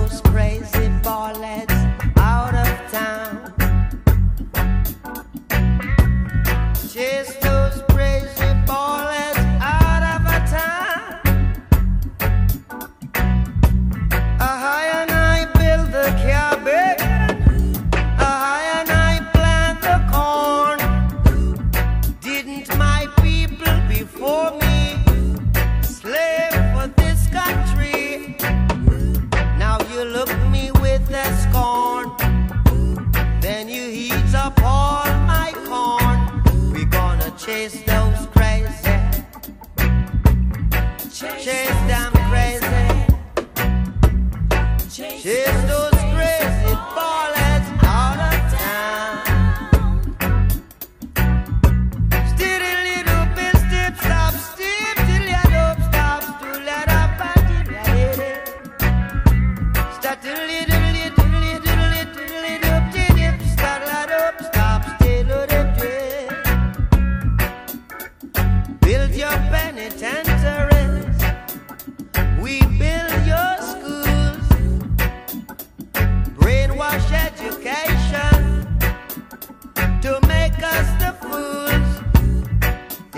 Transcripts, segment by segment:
those crazy chase those crazy. Chase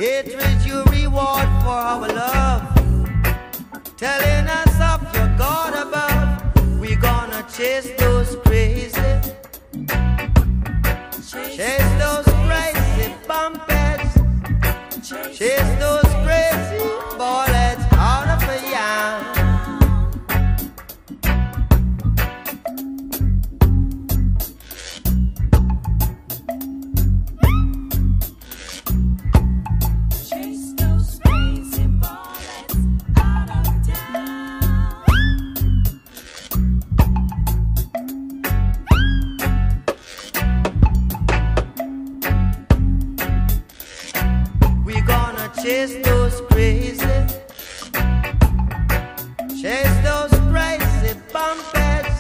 Hatred your reward for our love. Telling us of your God above. We're gonna chase those crazy. Chase those crazy bumpers. Chase those chase those crazy, chase those crazy bumpers,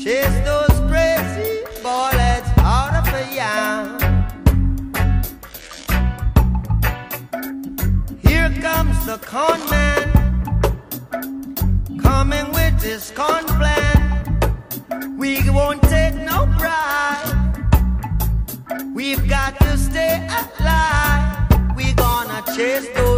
chase those crazy bullets out of a yam. Here comes the con man, coming with his con plan. We won't take no bribe. We've got to stay alive. We gonna chase those